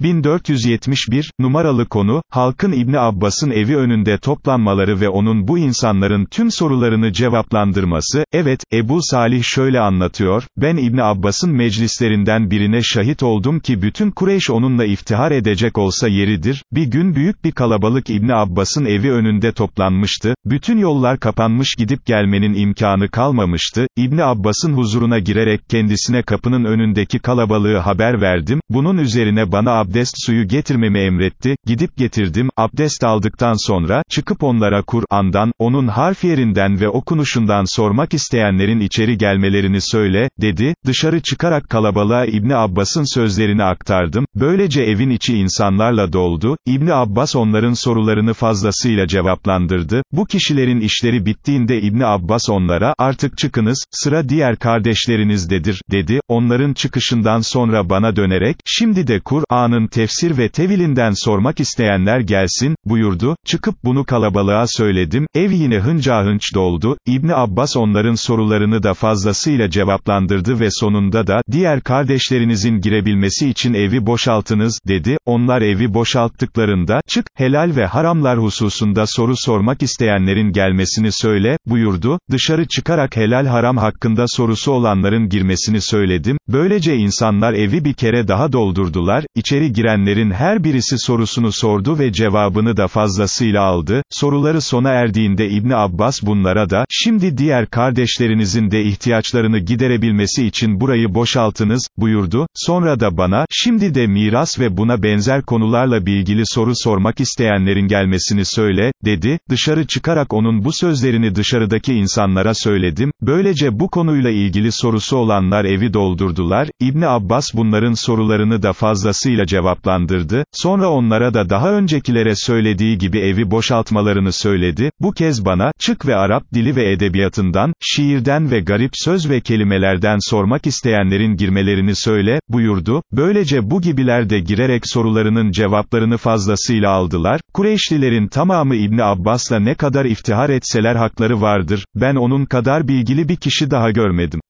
1471, numaralı konu, halkın İbni Abbas'ın evi önünde toplanmaları ve onun bu insanların tüm sorularını cevaplandırması, evet, Ebu Salih şöyle anlatıyor, ben İbni Abbas'ın meclislerinden birine şahit oldum ki bütün Kureyş onunla iftihar edecek olsa yeridir, bir gün büyük bir kalabalık İbni Abbas'ın evi önünde toplanmıştı, bütün yollar kapanmış gidip gelmenin imkanı kalmamıştı, İbni Abbas'ın huzuruna girerek kendisine kapının önündeki kalabalığı haber verdim, bunun üzerine bana abdest suyu getirmemi emretti, gidip getirdim, abdest aldıktan sonra, çıkıp onlara Kur'an'dan, onun harf yerinden ve okunuşundan sormak isteyenlerin içeri gelmelerini söyle, dedi, dışarı çıkarak kalabalığa İbni Abbas'ın sözlerini aktardım, böylece evin içi insanlarla doldu, İbni Abbas onların sorularını fazlasıyla cevaplandırdı, bu kişilerin işleri bittiğinde İbni Abbas onlara, artık çıkınız, sıra diğer kardeşlerinizdedir, dedi, onların çıkışından sonra bana dönerek, şimdi de Kur'an'ın tefsir ve tevilinden sormak isteyenler gelsin, buyurdu, çıkıp bunu kalabalığa söyledim, ev yine hınca hınç doldu, İbni Abbas onların sorularını da fazlasıyla cevaplandırdı ve sonunda da, diğer kardeşlerinizin girebilmesi için evi boşaltınız, dedi, onlar evi boşalttıklarında, çık, helal ve haramlar hususunda soru sormak isteyenlerin gelmesini söyle, buyurdu, dışarı çıkarak helal haram hakkında sorusu olanların girmesini söyledim, böylece insanlar evi bir kere daha doldurdular, içeri girenlerin her birisi sorusunu sordu ve cevabını da fazlasıyla aldı, soruları sona erdiğinde İbni Abbas bunlara da, şimdi diğer kardeşlerinizin de ihtiyaçlarını giderebilmesi için burayı boşaltınız, buyurdu, sonra da bana, şimdi de miras ve buna benzer konularla bilgili soru sormak isteyenlerin gelmesini söyle, dedi, dışarı çıkarak onun bu sözlerini dışarıdaki insanlara söyledim, böylece bu konuyla ilgili sorusu olanlar evi doldurdular, İbni Abbas bunların sorularını da fazlasıyla cevaplandırdı, sonra onlara da daha öncekilere söylediği gibi evi boşaltmalarını söyledi, bu kez bana, çık ve Arap dili ve edebiyatından, şiirden ve garip söz ve kelimelerden sormak isteyenlerin girmelerini söyle, buyurdu, böylece bu gibiler de girerek sorularının cevaplarını fazlasıyla aldılar, Kureyşlilerin tamamı İbni Abbas'la ne kadar iftihar etseler hakları vardır, ben onun kadar bilgili bir kişi daha görmedim.